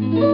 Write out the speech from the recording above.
Mm-hmm.